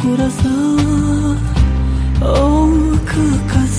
ku rasa Oh kekasih